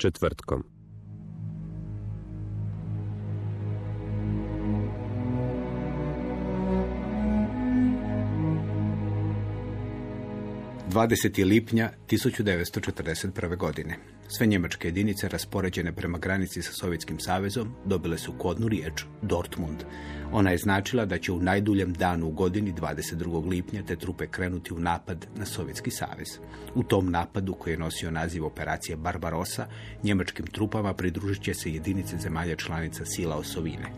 Četvrtkom. Dvadeset lipnja 1941. godine. Sve njemačke jedinice raspoređene prema granici sa Sovjetskim savezom dobile su kodnu riječ Dortmund. Ona je značila da će u najduljem danu u godini 22. lipnja te trupe krenuti u napad na Sovjetski savez. U tom napadu koji je nosio naziv operacije Barbarossa, njemačkim trupama pridružit će se jedinice zemalja članica sila osovine.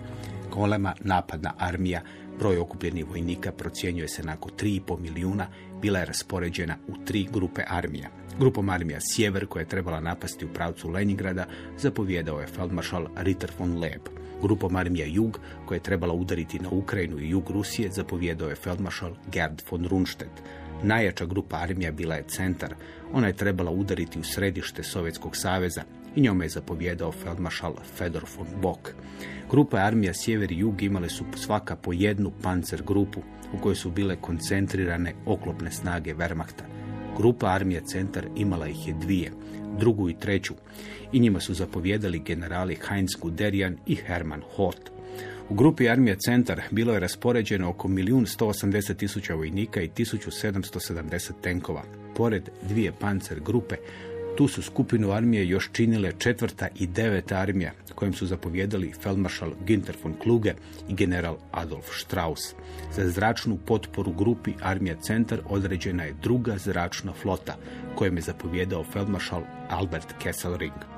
Golema napadna armija, broj okupljenih vojnika procjenjuje se na oko 3,5 milijuna, bila je raspoređena u tri grupe armija. Grupom armija Sjever, koja je trebala napasti u pravcu Leningrada, zapovjedao je feldmaršal Ritter von Leb. Grupom armija Jug, koja je trebala udariti na Ukrajinu i jug Rusije, zapovjedao je feldmaršal Gerd von Rundstedt. Najjača grupa armija bila je Centar. Ona je trebala udariti u središte Sovjetskog saveza i njome je zapovjedao feldmaršal Fedor von Bock. Grupe armija Sjever i Jug imale su svaka po jednu pancer grupu u kojoj su bile koncentrirane oklopne snage Wehrmachta. Grupa armija Centar imala ih je dvije, drugu i treću, i njima su zapovjedali generali Heinz Guderian i Hermann Hoth. U grupi armija Centar bilo je raspoređeno oko 1.180.000 tisuća vojnika i 1770 tenkova. Pored dvije pancer grupe, tu su skupinu armije još činile četvrta i deveta armija, kojim su zapovjedali feldmaršal Günther von Kluge i general Adolf Strauss. Za zračnu potporu grupi armija Centar određena je druga zračna flota, kojim je zapovjedao feldmaršal Albert Kesselring.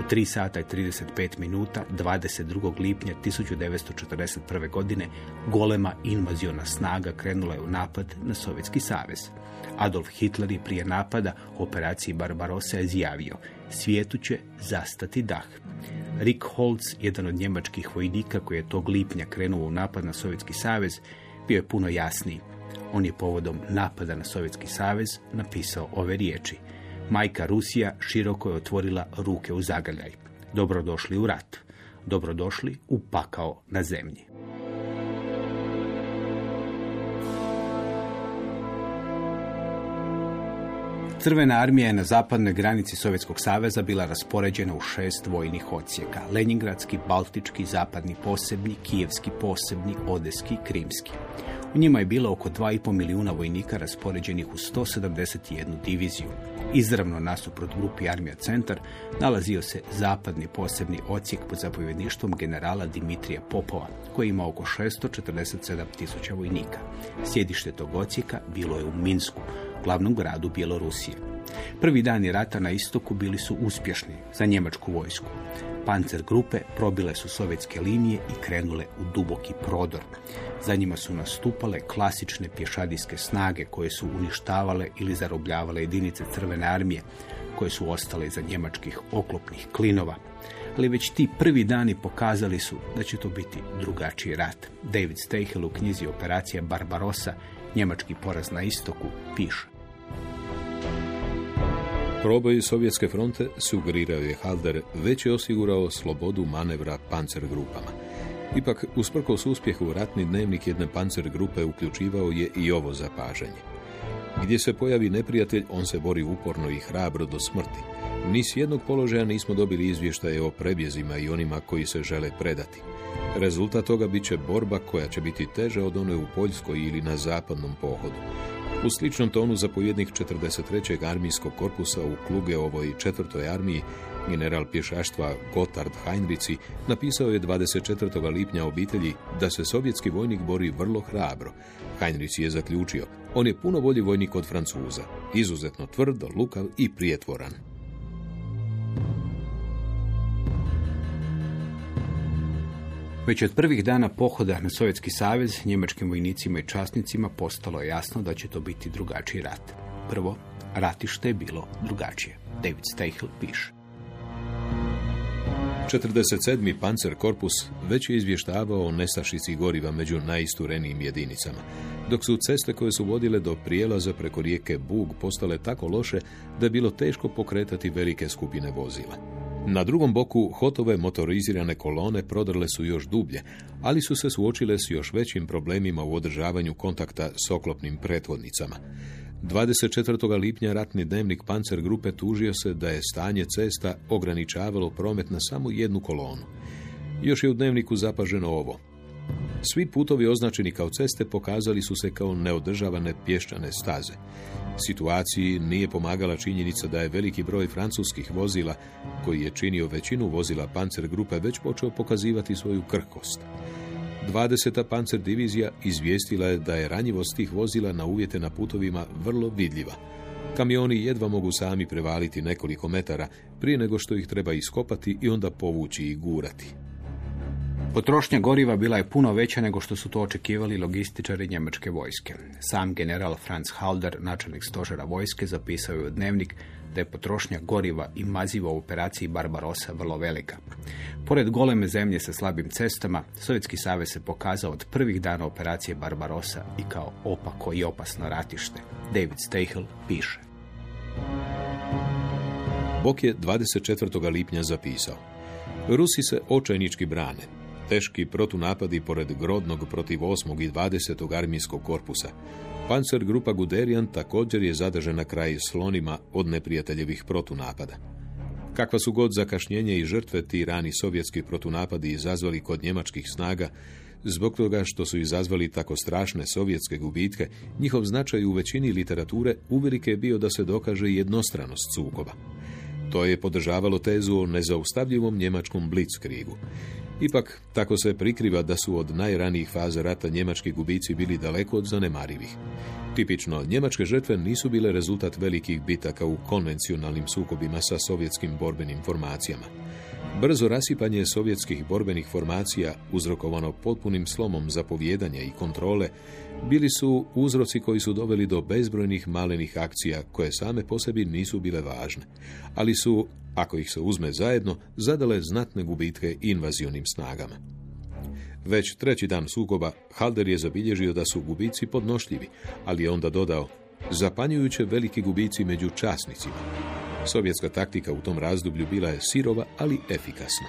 U 3 sata i 35 minuta 22. lipnja 1941. godine golema invaziona snaga krenula je u napad na Sovjetski savez. Adolf Hitler je prije napada u operaciji Barbarossa izjavio svijetu će zastati dah. Rick Holz, jedan od njemačkih vojnika koji je tog lipnja krenuo u napad na Sovjetski savez, bio je puno jasniji. On je povodom napada na Sovjetski savez napisao ove riječi. Majka Rusija široko je otvorila ruke u zagrljaj. Dobrodošli u rat. Dobrodošli u pakao na zemlji. Crvena armija je na zapadnoj granici Sovjetskog saveza bila raspoređena u šest vojnih ocijeka. Leningradski, Baltički, Zapadni posebni, Kijevski posebni, Odeski, Krimski. U njima je bilo oko 2,5 milijuna vojnika raspoređenih u 171 diviziju. Izravno nasuprot grupi armija Centar nalazio se zapadni posebni ocijek pod zapovjedništvom generala Dimitrija Popova, koji ima oko 647 tisuća vojnika. Sjedište tog ocijeka bilo je u Minsku, glavnom gradu Bjelorusije. Prvi dani rata na istoku bili su uspješni za njemačku vojsku. Pancer grupe probile su sovjetske linije i krenule u duboki prodor. Za njima su nastupale klasične pješadijske snage koje su uništavale ili zarobljavale jedinice crvene armije koje su ostale iza njemačkih oklopnih klinova. Ali već ti prvi dani pokazali su da će to biti drugačiji rat. David Steichel u knjizi Operacija Barbarossa, njemački poraz na istoku, piše. Proboj Sovjetske fronte, sugerirao je Halder, već je osigurao slobodu manevra pancer grupama. Ipak, usprkos uspjehu, ratni dnevnik jedne pancer grupe uključivao je i ovo zapažanje. Gdje se pojavi neprijatelj, on se bori uporno i hrabro do smrti. Ni s jednog položaja nismo dobili izvještaje o prebjezima i onima koji se žele predati. Rezultat toga bit će borba koja će biti teža od one u Poljskoj ili na zapadnom pohodu. U sličnom tonu zapovjednik 43. armijskog korpusa u Kluge ovoj četvrtoj armiji General pješaštva Gotthard Heinrici napisao je 24. lipnja obitelji da se sovjetski vojnik bori vrlo hrabro. Heinrici je zaključio, on je puno bolji vojnik od Francuza, izuzetno tvrd, lukav i prijetvoran. Već od prvih dana pohoda na Sovjetski savez njemačkim vojnicima i časnicima postalo je jasno da će to biti drugačiji rat. Prvo, ratište je bilo drugačije. David Steichel piše. 47. pancer korpus već je izvještavao o nestašici goriva među najisturenijim jedinicama, dok su ceste koje su vodile do prijelaza preko rijeke Bug postale tako loše da je bilo teško pokretati velike skupine vozila. Na drugom boku hotove motorizirane kolone prodrle su još dublje, ali su se suočile s još većim problemima u održavanju kontakta s oklopnim pretvodnicama. 24. lipnja ratni dnevnik Pancer grupe tužio se da je stanje cesta ograničavalo promet na samo jednu kolonu. Još je u dnevniku zapaženo ovo. Svi putovi označeni kao ceste pokazali su se kao neodržavane pješčane staze. Situaciji nije pomagala činjenica da je veliki broj francuskih vozila, koji je činio većinu vozila Pancer grupe, već počeo pokazivati svoju krhkost. 20. pancer divizija izvijestila je da je ranjivost tih vozila na uvjete na putovima vrlo vidljiva. Kamioni jedva mogu sami prevaliti nekoliko metara prije nego što ih treba iskopati i onda povući i gurati. Potrošnja goriva bila je puno veća nego što su to očekivali logističari njemačke vojske. Sam general Franz Halder, načelnik stožera vojske, zapisao je u dnevnik da je potrošnja goriva i maziva u operaciji Barbarosa vrlo velika. Pored goleme zemlje sa slabim cestama, Sovjetski savez se pokazao od prvih dana operacije Barbarosa i kao opako i opasno ratište. David Steichel piše. Bok je 24. lipnja zapisao. Rusi se očajnički brane. Teški protunapadi pored Grodnog protiv 8. i 20. armijskog korpusa. Panzer grupa Guderian također je zadržana na kraj slonima od neprijateljevih protunapada. Kakva su god zakašnjenje i žrtve ti rani sovjetski protunapadi izazvali kod njemačkih snaga, zbog toga što su izazvali tako strašne sovjetske gubitke, njihov značaj u većini literature uvelike je bio da se dokaže jednostranost sukoba. To je podržavalo tezu o nezaustavljivom njemačkom blitzkriegu. Ipak, tako se prikriva da su od najranijih faza rata njemački gubici bili daleko od zanemarivih. Tipično, njemačke žrtve nisu bile rezultat velikih bitaka u konvencionalnim sukobima sa sovjetskim borbenim formacijama. Brzo rasipanje sovjetskih borbenih formacija, uzrokovano potpunim slomom zapovjedanja i kontrole, bili su uzroci koji su doveli do bezbrojnih malenih akcija koje same po sebi nisu bile važne, ali su, ako ih se uzme zajedno, zadale znatne gubitke invazionim snagama. Već treći dan sukoba Halder je zabilježio da su gubici podnošljivi, ali je onda dodao zapanjujuće veliki gubici među časnicima. Sovjetska taktika u tom razdoblju bila je sirova, ali efikasna.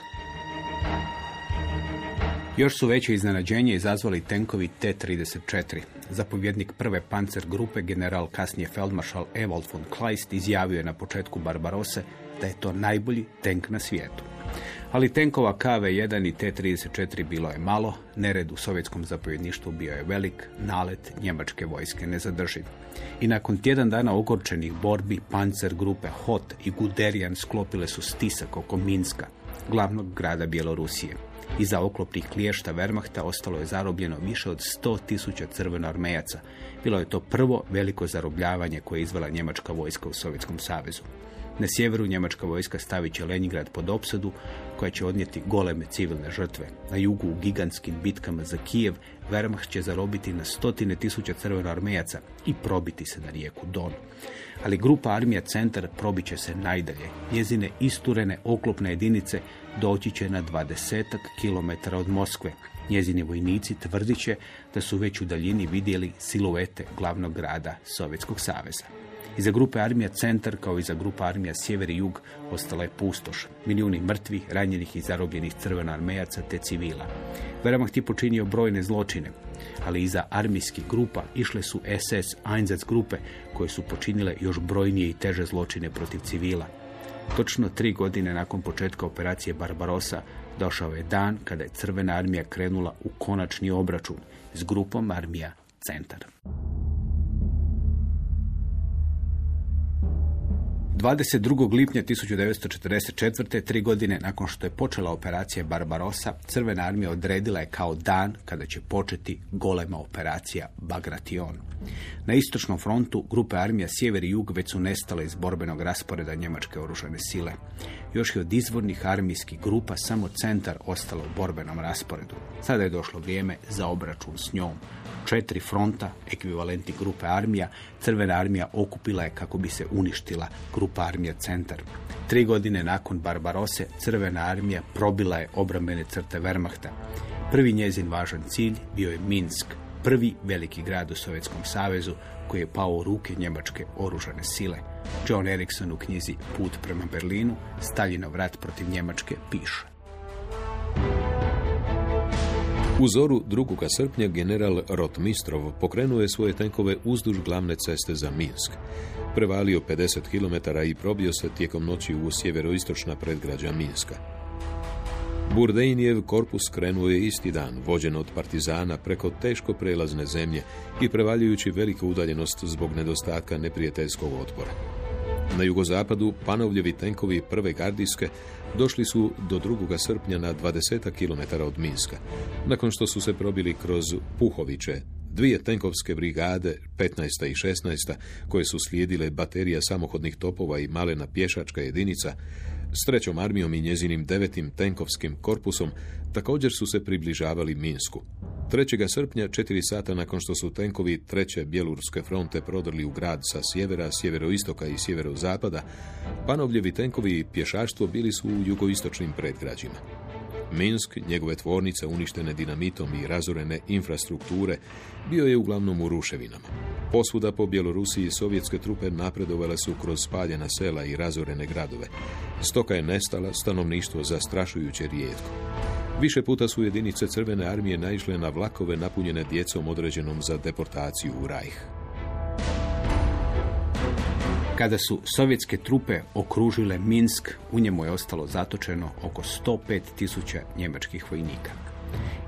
Još su veće iznenađenje izazvali tenkovi T-34. Zapovjednik prve pancer grupe, general kasnije feldmaršal Ewald von Kleist, izjavio je na početku Barbarose da je to najbolji tenk na svijetu. Ali tenkova KV-1 i T-34 bilo je malo, nered u sovjetskom zapovjedništvu bio je velik, nalet njemačke vojske nezadrživ. I nakon tjedan dana ogorčenih borbi, pancer grupe Hot i Guderian sklopile su stisak oko Minska, glavnog grada Bjelorusije. Iza oklopnih kliješta Wehrmachta ostalo je zarobljeno više od 100 tisuća crvenoarmejaca. Bilo je to prvo veliko zarobljavanje koje je izvela njemačka vojska u Sovjetskom savezu. Na sjeveru njemačka vojska stavit će Leningrad pod opsadu koja će odnijeti goleme civilne žrtve. Na jugu u gigantskim bitkama za Kijev Wehrmacht će zarobiti na stotine tisuća crvenoarmejaca i probiti se na rijeku Don. Ali grupa armija Centar probit će se najdalje. Njezine isturene oklopne jedinice doći će na dvadesetak kilometara od Moskve. Njezini vojnici tvrdit će da su već u daljini vidjeli siluete glavnog grada Sovjetskog saveza. Iza grupe armija Centar, kao i za grupa armija Sjever i Jug, ostala je pustoš. Milijuni mrtvih, ranjenih i zarobljenih crvenoarmejaca te civila. Wehrmacht je počinio brojne zločine, ali iza armijskih grupa išle su SS Einsatz grupe koje su počinile još brojnije i teže zločine protiv civila. Točno tri godine nakon početka operacije Barbarosa došao je dan kada je Crvena armija krenula u konačni obračun s grupom armija Centar. 22. lipnja 1944. tri godine nakon što je počela operacija Barbarossa, Crvena armija odredila je kao dan kada će početi golema operacija Bagration. Na istočnom frontu grupe armija Sjever i Jug već su nestale iz borbenog rasporeda njemačke oružane sile. Još je od izvornih armijskih grupa samo centar ostalo u borbenom rasporedu. Sada je došlo vrijeme za obračun s njom četiri fronta, ekvivalenti grupe armija, Crvena armija okupila je kako bi se uništila grupa armija Centar. Tri godine nakon Barbarose, Crvena armija probila je obrambene crte Wehrmachta. Prvi njezin važan cilj bio je Minsk, prvi veliki grad u Sovjetskom savezu koji je pao u ruke njemačke oružane sile. John Erickson u knjizi Put prema Berlinu, Staljinov rat protiv Njemačke, piše. U zoru 2. srpnja general Rotmistrov pokrenuo je svoje tenkove uzduž glavne ceste za Minsk. Prevalio 50 km i probio se tijekom noći u sjeveroistočna predgrađa Minska. Burdejnijev korpus krenuo je isti dan, vođen od partizana preko teško prelazne zemlje i prevaljujući veliku udaljenost zbog nedostatka neprijateljskog otpora. Na jugozapadu Panovljevi tenkovi prve gardijske došli su do 2. srpnja na 20 km od Minska, nakon što su se probili kroz Puhoviće, dvije tenkovske brigade, 15. i 16. koje su slijedile baterija samohodnih topova i malena pješačka jedinica, s trećom armijom i njezinim devetim tenkovskim korpusom također su se približavali Minsku. 3. srpnja, četiri sata nakon što su tenkovi treće bjeloruske fronte prodrli u grad sa sjevera, sjeveroistoka i sjeverozapada, panovljevi tenkovi i pješaštvo bili su u jugoistočnim predgrađima. Minsk, njegove tvornice uništene dinamitom i razorene infrastrukture, bio je uglavnom u ruševinama. Posvuda po Bjelorusiji sovjetske trupe napredovale su kroz spaljena sela i razorene gradove. Stoka je nestala, stanovništvo zastrašujuće rijetko. Više puta su jedinice Crvene armije naišle na vlakove napunjene djecom određenom za deportaciju u Rajh. Kada su sovjetske trupe okružile Minsk, u njemu je ostalo zatočeno oko 105 tisuća njemačkih vojnika.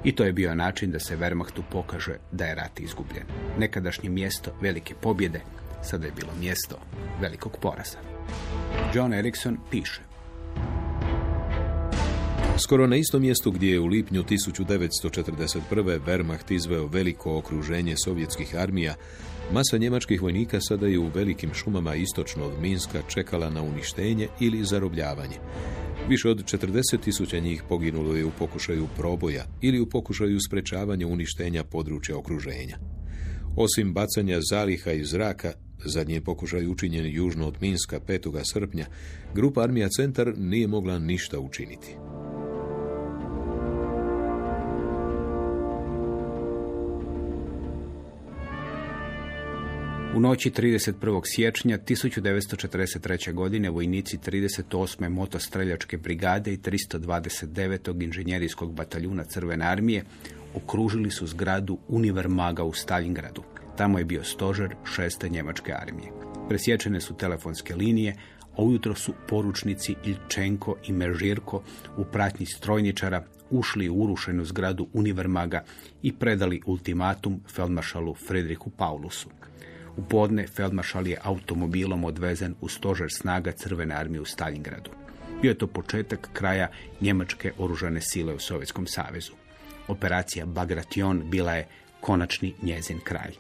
I to je bio način da se Wehrmachtu pokaže da je rat izgubljen. Nekadašnje mjesto velike pobjede sada je bilo mjesto velikog poraza. John Erickson piše Skoro na istom mjestu gdje je u lipnju 1941. Wehrmacht izveo veliko okruženje sovjetskih armija, masa njemačkih vojnika sada je u velikim šumama istočno od Minska čekala na uništenje ili zarobljavanje. Više od 40 tisuća njih poginulo je u pokušaju proboja ili u pokušaju sprečavanja uništenja područja okruženja. Osim bacanja zaliha iz zraka, zadnji pokušaj učinjen južno od Minska 5. srpnja, grupa armija Centar nije mogla ništa učiniti. U noći 31. siječnja 1943. godine vojnici 38. motostreljačke brigade i 329. inženjerijskog bataljuna Crvene armije okružili su zgradu Univermaga u Stalingradu. Tamo je bio stožer šeste njemačke armije. Presječene su telefonske linije, a ujutro su poručnici Ilčenko i Mežirko u pratnji strojničara ušli u urušenu zgradu Univermaga i predali ultimatum feldmaršalu Fredriku Paulusu. U podne Feldmaršal je automobilom odvezen u stožer snaga Crvene armije u Stalingradu. Bio je to početak kraja njemačke oružane sile u Sovjetskom savezu. Operacija Bagration bila je konačni njezin kraj.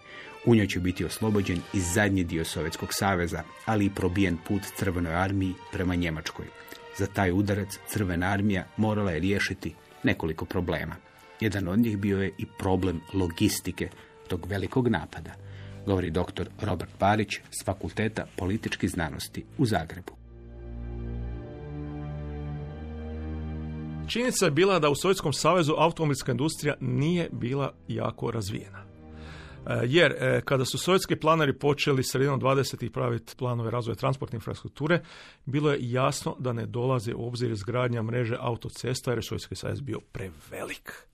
U njoj će biti oslobođen i zadnji dio Sovjetskog saveza, ali i probijen put Crvenoj armiji prema Njemačkoj. Za taj udarac Crvena armija morala je riješiti nekoliko problema. Jedan od njih bio je i problem logistike tog velikog napada – govori dr. Robert Barić s Fakulteta političkih znanosti u Zagrebu. Činjenica je bila da u Sovjetskom savezu automobilska industrija nije bila jako razvijena. E, jer e, kada su sovjetski planari počeli sredinom 20. praviti planove razvoja transportne infrastrukture, bilo je jasno da ne dolaze u obzir izgradnja mreže autocesta jer je Sovjetski savez bio prevelik.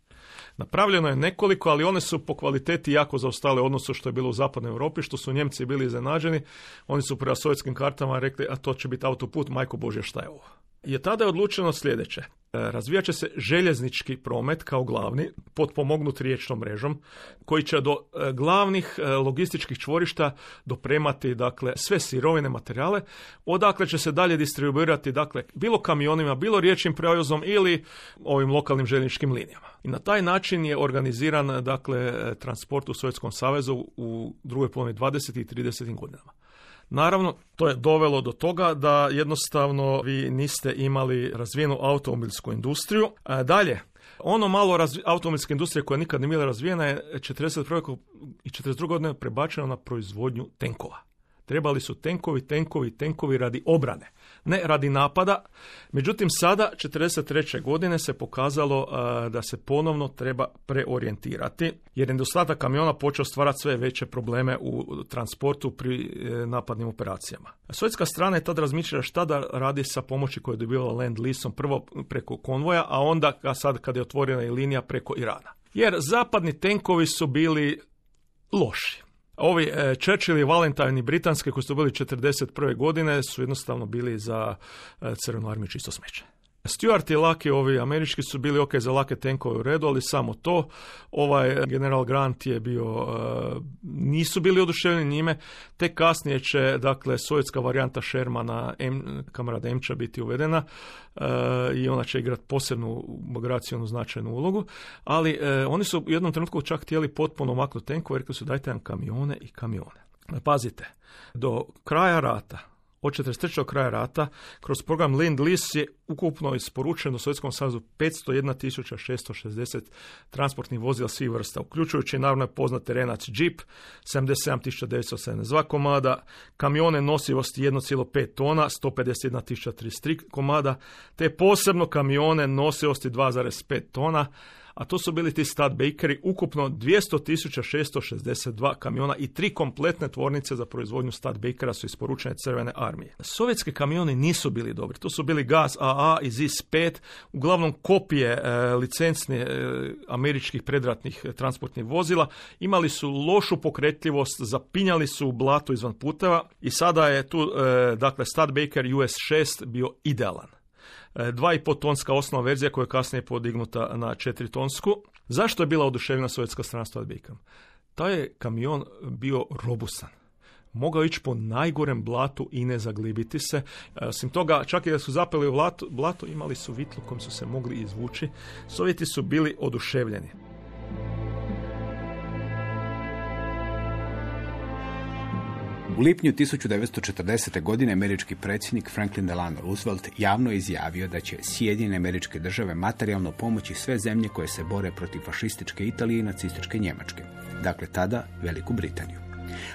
Napravljeno je nekoliko, ali one su po kvaliteti jako zaostale odnosu što je bilo u zapadnoj Europi, što su Njemci bili iznenađeni. Oni su prema sovjetskim kartama rekli, a to će biti autoput, majko Bože, šta je ovo? Je tada odlučeno sljedeće. E, Razvijat će se željeznički promet kao glavni, potpomognut riječnom mrežom, koji će do e, glavnih e, logističkih čvorišta dopremati dakle, sve sirovine materijale, odakle će se dalje distribuirati dakle, bilo kamionima, bilo riječnim prevozom ili ovim lokalnim željezničkim linijama. I na taj način je organiziran dakle, transport u Sovjetskom savezu u drugoj polovini 20. i 30. godinama. Naravno, to je dovelo do toga da jednostavno vi niste imali razvijenu automobilsku industriju. A dalje, ono malo razvi- automobilske industrije koja nikad nije bila razvijena je 41. i 42. godine prebačeno na proizvodnju tenkova. Trebali su tenkovi, tenkovi, tenkovi radi obrane, ne radi napada. Međutim, sada, 43. godine, se pokazalo a, da se ponovno treba preorijentirati, jer je nedostatak kamiona počeo stvarati sve veće probleme u transportu pri e, napadnim operacijama. Sovjetska strana je tad razmišljala šta da radi sa pomoći koju je dobivala Land Leasom, prvo preko konvoja, a onda sad kad je otvorena i linija preko Irana. Jer zapadni tenkovi su bili loši. Ovi e, Churchill i Valentine i britanske koji su bili 41. godine su jednostavno bili za e, crvenu armiju čisto smeće. Stuart i Lucky, ovi američki su bili ok za lake tenkove u redu, ali samo to. Ovaj general Grant je bio, e, nisu bili oduševljeni njime, te kasnije će, dakle, sovjetska varijanta Shermana, M, kamarada Emča biti uvedena e, i ona će igrati posebnu migracijonu značajnu ulogu, ali oni su u jednom trenutku čak htjeli potpuno maknuti tenkove, rekli su dajte nam kamione i kamione. Pazite, do kraja rata, od 43. do kraja rata, kroz program Lend Lease je ukupno isporučeno Sovjetskom savezu 501.660 transportnih vozila svih vrsta, uključujući naravno poznate Renac Jeep, 77.972 komada, kamione nosivosti 1,5 tona, 151.033 komada, te posebno kamione nosivosti 2,5 tona, a to su bili ti Studbakeri, ukupno 200.662 kamiona i tri kompletne tvornice za proizvodnju Studbakera su isporučene Crvene armije. Sovjetski kamioni nisu bili dobri, to su bili Gaz AA i ZIS-5, uglavnom kopije e, licencne e, američkih predratnih e, transportnih vozila, imali su lošu pokretljivost, zapinjali su u blatu izvan puteva i sada je tu, e, dakle, Studbaker US-6 bio idealan. 2,5 tonska osnovna verzija koja je kasnije podignuta na 4 tonsku. Zašto je bila oduševljena sovjetska strana Studbakerom? Taj je kamion bio robusan. Mogao ići po najgorem blatu i ne zaglibiti se. E, Osim toga, čak i da su zapeli u blato, imali su vitlu kojom su se mogli izvući. Sovjeti su bili oduševljeni. U lipnju 1940. godine američki predsjednik Franklin Delano Roosevelt javno izjavio da će Sjedinjene američke države materijalno pomoći sve zemlje koje se bore protiv fašističke Italije i nacističke Njemačke. Dakle, tada Veliku Britaniju.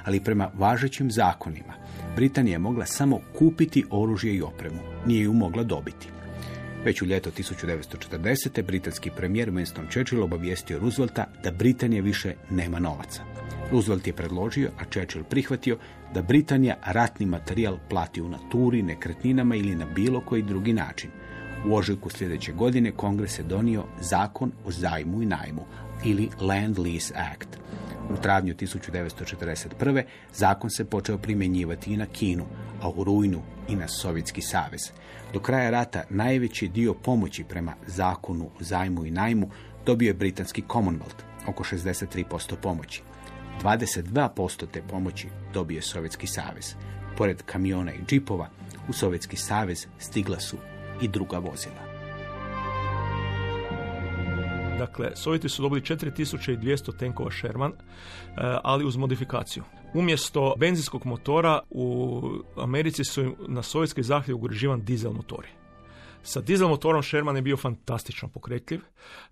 Ali prema važećim zakonima, Britanija je mogla samo kupiti oružje i opremu, nije ju mogla dobiti. Već u ljeto 1940. britanski premijer Winston Churchill obavijestio Roosevelta da Britanija više nema novaca. Roosevelt je predložio, a Churchill prihvatio, da Britanija ratni materijal plati u naturi, nekretninama ili na bilo koji drugi način. U ožujku sljedeće godine Kongres je donio zakon o zajmu i najmu, ili Land Lease Act. U travnju 1941. zakon se počeo primjenjivati i na Kinu, a u rujnu i na Sovjetski savez. Do kraja rata najveći dio pomoći prema zakonu o zajmu i najmu dobio je britanski Commonwealth, oko 63% pomoći. 22% te pomoći dobio je Sovjetski savez. Pored kamiona i džipova, u Sovjetski savez stigla su i druga vozila. Dakle, Sovjeti su dobili 4200 tenkova Sherman, e, ali uz modifikaciju. Umjesto benzinskog motora u Americi su na sovjetski zahtjev ugrađivan dizel motori. Sa dizel motorom Sherman je bio fantastično pokretljiv.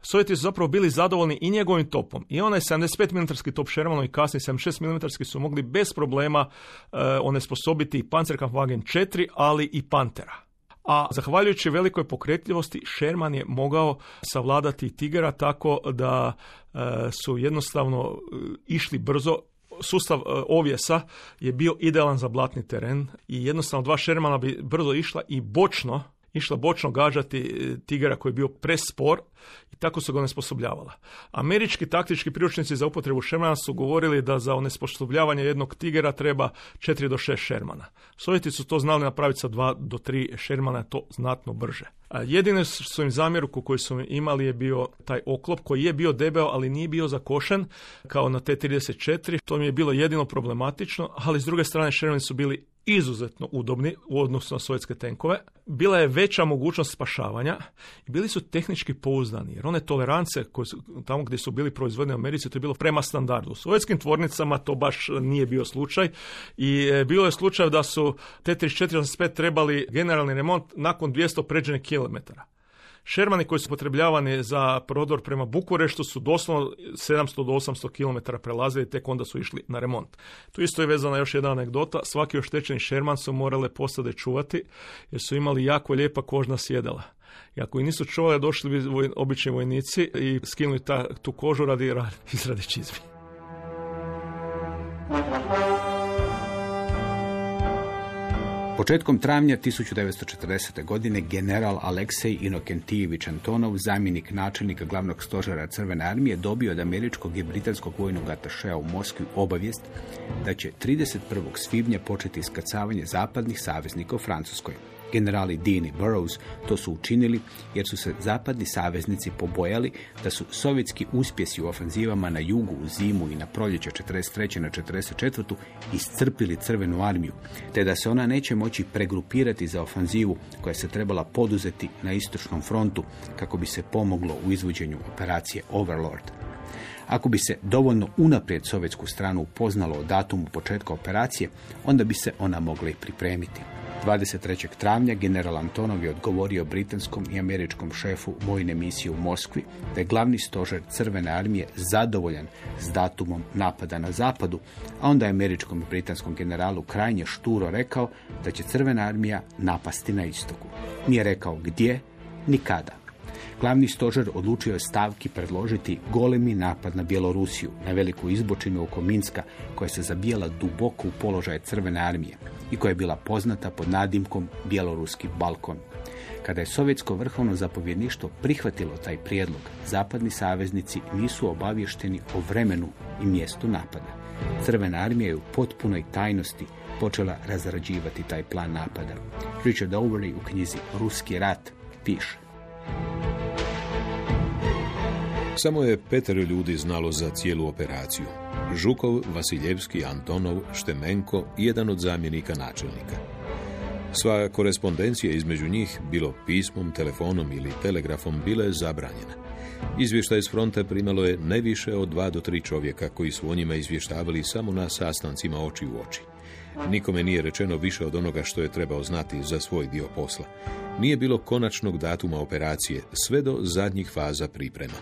Sovjeti su zapravo bili zadovoljni i njegovim topom. I onaj 75 mm top Shermanom i kasnije 76 mm su mogli bez problema e, onesposobiti i Panzerkampfwagen 4, ali i Pantera. A zahvaljujući velikoj pokretljivosti, Sherman je mogao savladati Tigera tako da e, su jednostavno e, išli brzo. Sustav ovjesa je bio idealan za blatni teren i jednostavno dva Shermana bi brzo išla i bočno išla bočno gađati e, Tigera koji je bio prespor i tako su ga onesposobljavala. Američki taktički priručnici za upotrebu Shermana su govorili da za onesposobljavanje jednog Tigera treba 4 do 6 Shermana. Sovjeti su to znali napraviti sa 2 do 3 Shermana, to znatno brže. Jedine su im zamjeruku koju su imali je bio taj oklop koji je bio debeo, ali nije bio zakošen kao na T-34. To mi je bilo jedino problematično, ali s druge strane Shermani su bili izuzetno udobni u odnosu na sovjetske tenkove. Bila je veća mogućnost spašavanja i bili su tehnički pouzdani, jer one tolerance koje su, tamo gdje su bili proizvodni u Americi, to je bilo prema standardu. U sovjetskim tvornicama to baš nije bio slučaj i e, bilo je slučaj da su T-34 trebali generalni remont nakon 200 pređenih kilometara. Šermani koji su potrebljavani za prodor prema Bukureštu su doslovno 700 do 800 km prelazili, tek onda su išli na remont. Tu isto je vezana još jedna anegdota, svaki oštećeni Šerman su morale posade čuvati jer su imali jako lijepa kožna sjedala. I ako i nisu čuvali, došli bi voj, obični vojnici i skinuli ta, tu kožu radi izrade čizmi. Početkom travnja 1940. godine general Aleksej Inokentijević Antonov, zamjenik načelnika glavnog stožera Crvene armije, dobio od američkog i britanskog vojnog atašeja u Moskvi obavijest da će 31. svibnja početi iskrcavanje zapadnih saveznika u Francuskoj. Generali Dean i Burroughs to su učinili jer su se zapadni saveznici pobojali da su sovjetski uspjesi u ofenzivama na jugu u zimu i na proljeće 43. na 44. iscrpili crvenu armiju, te da se ona neće moći pregrupirati za ofenzivu koja se trebala poduzeti na istočnom frontu kako bi se pomoglo u izvođenju operacije Overlord. Ako bi se dovoljno unaprijed sovjetsku stranu upoznalo o datumu početka operacije, onda bi se ona mogla i pripremiti. 23. travnja general Antonov je odgovorio britanskom i američkom šefu vojne misije u Moskvi da je glavni stožer Crvene armije zadovoljan s datumom napada na zapadu, a onda je američkom i britanskom generalu krajnje šturo rekao da će Crvena armija napasti na istoku. Nije rekao gdje ni kada. Glavni stožer odlučio je stavki predložiti golemi napad na Bjelorusiju, na veliku izbočinu oko Minska, koja se zabijala duboko u položaje Crvene armije i koja je bila poznata pod nadimkom Bjeloruski balkon. Kada je sovjetsko vrhovno zapovjedništvo prihvatilo taj prijedlog, zapadni saveznici nisu obavješteni o vremenu i mjestu napada. Crvena armija je u potpunoj tajnosti počela razrađivati taj plan napada. Richard Overy u knjizi Ruski rat piše. Samo je petero ljudi znalo za cijelu operaciju. Žukov, Vasiljevski, Antonov, Štemenko i jedan od zamjenika načelnika. Sva korespondencija između njih, bilo pismom, telefonom ili telegrafom, bila je zabranjena. Izvještaj s fronte primalo je ne više od dva do tri čovjeka koji su o njima izvještavali samo na sastancima oči u oči. Nikome nije rečeno više od onoga što je trebao znati za svoj dio posla. Nije bilo konačnog datuma operacije, sve do zadnjih faza priprema.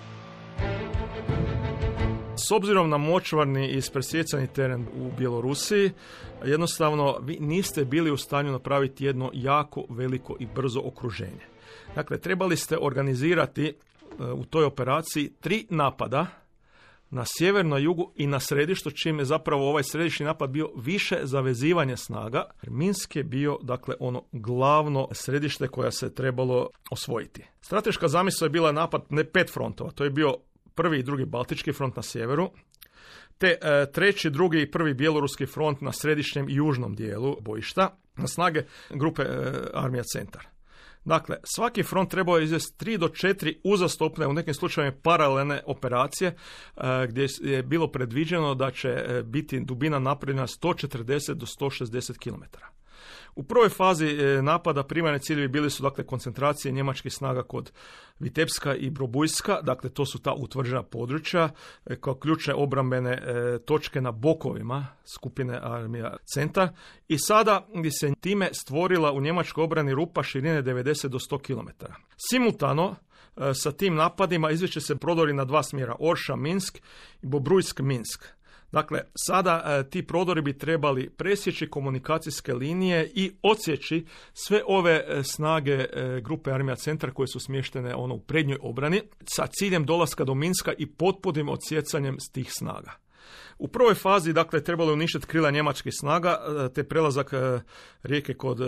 S obzirom na močvarni i ispresjecani teren u Bjelorusiji, jednostavno vi niste bili u stanju napraviti jedno jako veliko i brzo okruženje. Dakle, trebali ste organizirati e, u toj operaciji tri napada na sjever, na jugu i na središtu, čime je zapravo ovaj središnji napad bio više zavezivanje snaga. Minsk je bio, dakle, ono glavno središte koja se trebalo osvojiti. Strateška zamisla je bila napad ne pet frontova, to je bio prvi i drugi Baltički front na sjeveru, te e, treći, drugi i prvi bjeloruski front na središnjem i južnom dijelu bojišta na snage grupe e, Armija Centar. Dakle, svaki front trebao izvesti tri do četiri uzastopne, u nekim slučajevima paralelne operacije, e, gdje je bilo predviđeno da će biti dubina napravljena 140 do 160 km. U prvoj fazi e, napada primarni ciljevi bili su dakle koncentracije njemačkih snaga kod Vitebska i Brobujska, dakle to su ta utvrđena područja e, kao ključne obrambene e, točke na bokovima skupine armija centar i sada bi se time stvorila u njemačkoj obrani rupa širine 90 do 100 km. Simultano sa tim napadima izveće se prodori na dva smjera, Orša Minsk i Bobrujsk Minsk. Dakle, sada e, ti prodori bi trebali presjeći komunikacijske linije i odsjeći sve ove e, snage e, grupe Armija Centar koje su smještene ono u prednjoj obrani sa ciljem dolaska do Minska i potpunim odsjecanjem tih snaga. U prvoj fazi, dakle, trebalo je uništiti krila njemačkih snaga, te prelazak rijeke kod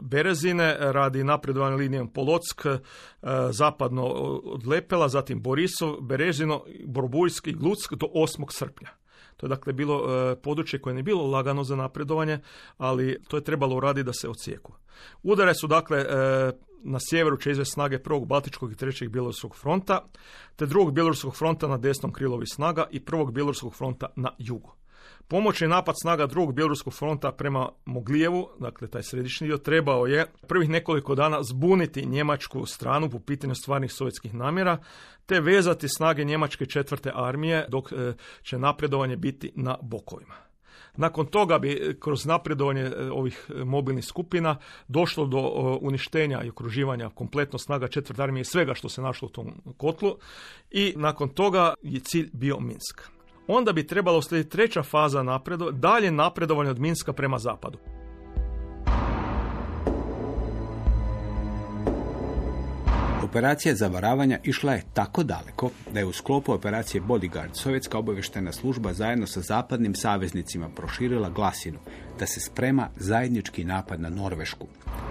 Berezine radi napredovanja linijom Polock, zapadno od Lepela, zatim Borisov, Berezino, Borbujski, Glutsk do 8. srpnja. To je dakle bilo područje koje nije bilo lagano za napredovanje, ali to je trebalo uraditi da se ocijeku. Udare su dakle na sjeveru će izvesti snage prvog Baltičkog i trećeg Bjeloruskog fronta, te drugog Bjeloruskog fronta na desnom krilovi snaga i prvog Bjeloruskog fronta na jugu. Pomoćni napad snaga drugog Bjeloruskog fronta prema Moglijevu, dakle taj središnji dio, trebao je prvih nekoliko dana zbuniti njemačku stranu po pitanju stvarnih sovjetskih namjera, te vezati snage njemačke četvrte armije dok e, će napredovanje biti na bokovima. Nakon toga bi e, kroz napredovanje e, ovih mobilnih skupina došlo do uništenja i okruživanja kompletno snaga četvrte armije i svega što se našlo u tom kotlu i nakon toga je cilj bio Minsk. Onda bi trebalo slijediti treća faza napredo, dalje napredovanje od Minska prema zapadu. Operacija zavaravanja išla je tako daleko da je u sklopu operacije Bodyguard sovjetska obavještajna služba zajedno sa zapadnim saveznicima proširila glasinu da se sprema zajednički napad na Norvešku.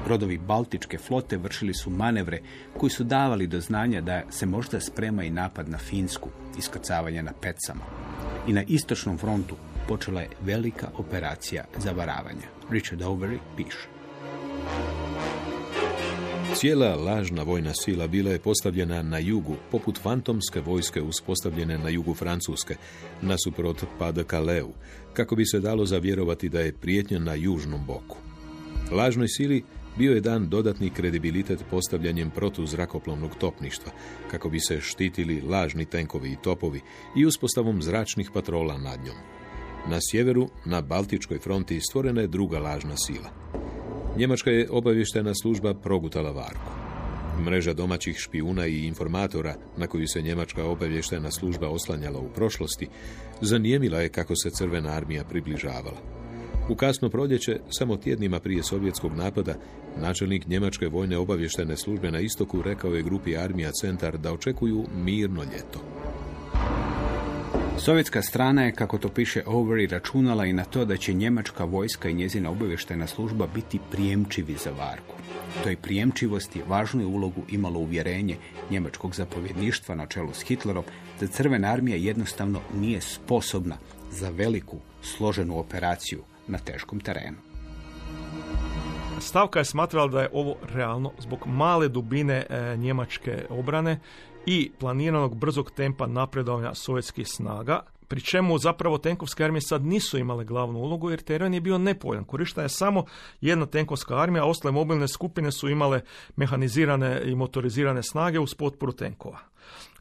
Brodovi Baltičke flote vršili su manevre koji su davali do znanja da se možda sprema i napad na Finsku, iskrcavanje na Pecama. I na istočnom frontu počela je velika operacija zavaravanja. Richard Overy piše. Cijela lažna vojna sila bila je postavljena na jugu, poput fantomske vojske uspostavljene na jugu Francuske, nasuprot pada Kaleu, kako bi se dalo zavjerovati da je prijetnja na južnom boku. Lažnoj sili bio je dan dodatni kredibilitet postavljanjem protuzrakoplovnog topništva, kako bi se štitili lažni tenkovi i topovi i uspostavom zračnih patrola nad njom. Na sjeveru, na Baltičkoj fronti, stvorena je druga lažna sila. Njemačka je obavještena služba progutala varku. Mreža domaćih špijuna i informatora, na koju se njemačka obavještena služba oslanjala u prošlosti, zanijemila je kako se crvena armija približavala. U kasno proljeće, samo tjednima prije sovjetskog napada, načelnik njemačke vojne obavještene službe na istoku rekao je grupi armija Centar da očekuju mirno ljeto. Sovjetska strana je, kako to piše Overy, računala i na to da će njemačka vojska i njezina obavještajna služba biti prijemčivi za varku. Toj prijemčivosti važnu ulogu imalo uvjerenje njemačkog zapovjedništva na čelu s Hitlerom da crvena armija jednostavno nije sposobna za veliku, složenu operaciju na teškom terenu. Stavka je smatrala da je ovo realno zbog male dubine e, njemačke obrane i planiranog brzog tempa napredovanja sovjetskih snaga, pri čemu zapravo tenkovske armije sad nisu imale glavnu ulogu jer teren je bio nepovoljan. Korištena je samo jedna tenkovska armija, a ostale mobilne skupine su imale mehanizirane i motorizirane snage uz potporu tenkova.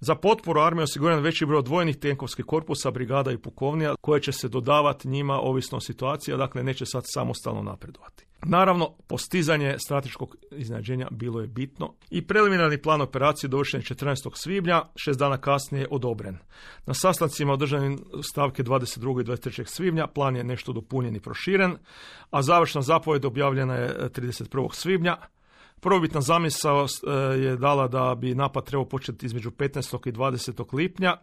Za potporu armije osiguran veći broj odvojenih tenkovskih korpusa, brigada i pukovnija koje će se dodavati njima ovisno o situaciji, dakle neće sad samostalno napredovati. Naravno, postizanje strateškog iznenađenja bilo je bitno i preliminarni plan operacije dovršen 14. svibnja, šest dana kasnije je odobren. Na sastancima održanim stavke 22. i 23. svibnja plan je nešto dopunjen i proširen, a završna zapovjed objavljena je 31. svibnja, Prvobitna zamisao e, je dala da bi napad trebao početi između 15. i 20. lipnja.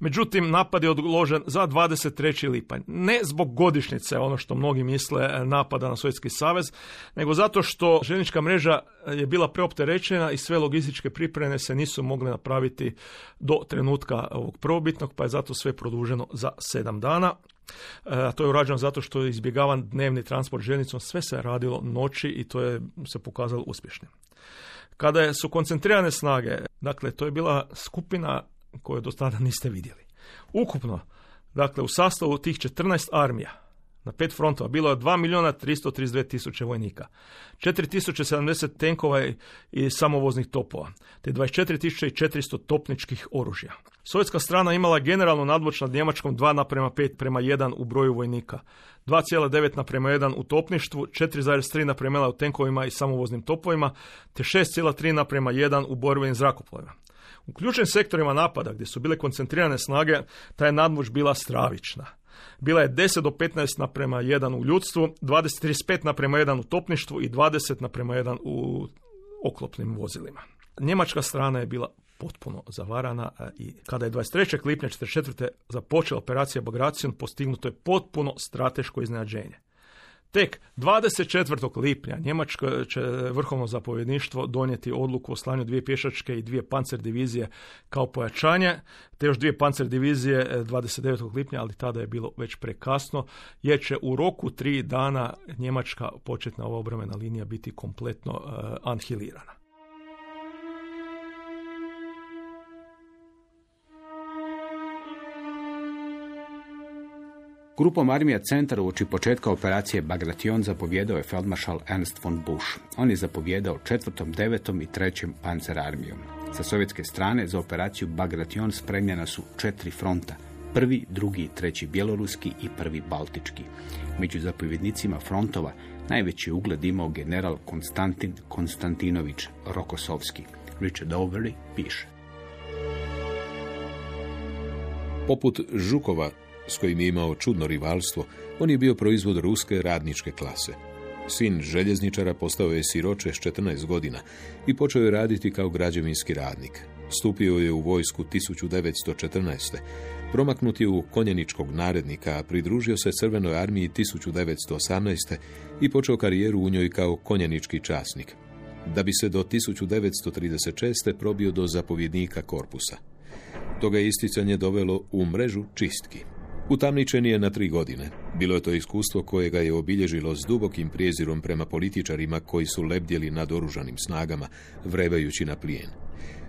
Međutim, napad je odložen za 23. lipanj. Ne zbog godišnjice, ono što mnogi misle e, napada na Sovjetski savez, nego zato što željeznička mreža je bila preopterećena i sve logističke pripreme se nisu mogle napraviti do trenutka ovog prvobitnog, pa je zato sve produženo za sedam dana. E, a to je urađeno zato što je izbjegavan dnevni transport željeznicom, sve se radilo noći i to je se pokazalo uspješnim. Kada su koncentrirane snage, dakle to je bila skupina koju do tada niste vidjeli. Ukupno, dakle u sastavu tih 14 armija, na pet frontova bilo je 2 milijuna 332 tisuće vojnika, 4070 tenkova i samovoznih topova, te 24.400 topničkih oružja. Sovjetska strana imala generalnu nadmoć nad Njemačkom 2 naprema 5 prema 1 u broju vojnika, 2,9 naprema 1 u topništvu, 4,3 naprema 1 u tenkovima i samovoznim topovima, te 6,3 naprema 1 u borbenim zrakoplovima. U ključnim sektorima napada, gdje su bile koncentrirane snage, ta je nadmoć bila stravična. Bila je 10 do 15 naprema 1 u ljudstvu, 20-35 naprema 1 u topništvu i 20 naprema 1 u oklopnim vozilima. Njemačka strana je bila potpuno zavarana i kada je 23. lipnja 1944. započela operacija Bagration, postignuto je potpuno strateško iznenađenje. Tek 24. lipnja Njemačko će vrhovno zapovjedništvo donijeti odluku o slanju dvije pješačke i dvije pancer divizije kao pojačanje, te još dvije pancer divizije 29. lipnja, ali tada je bilo već prekasno, jer će u roku tri dana Njemačka početna ova obrambena linija biti kompletno uh, anhilirana. Grupom armija Centar uoči početka operacije Bagration zapovjedao je feldmaršal Ernst von Busch. On je zapovjedao četvrtom, devetom i trećem pancer armijom. Sa sovjetske strane za operaciju Bagration spremljena su četiri fronta. Prvi, drugi, treći bjeloruski i prvi baltički. Među zapovjednicima frontova najveći ugled imao general Konstantin Konstantinović Rokosovski. Richard Overy piše. Poput Žukova, s kojim je imao čudno rivalstvo, on je bio proizvod ruske radničke klase. Sin željezničara postao je siroče s 14 godina i počeo je raditi kao građevinski radnik. Stupio je u vojsku 1914. Promaknut je u konjeničkog narednika, a pridružio se Crvenoj armiji 1918. i počeo karijeru u njoj kao konjenički časnik, da bi se do 1936. probio do zapovjednika korpusa. Toga je isticanje dovelo u mrežu čistki. Utamničen je na tri godine. Bilo je to iskustvo koje ga je obilježilo s dubokim prijezirom prema političarima koji su lebdjeli nad oružanim snagama, vrevajući na plijen.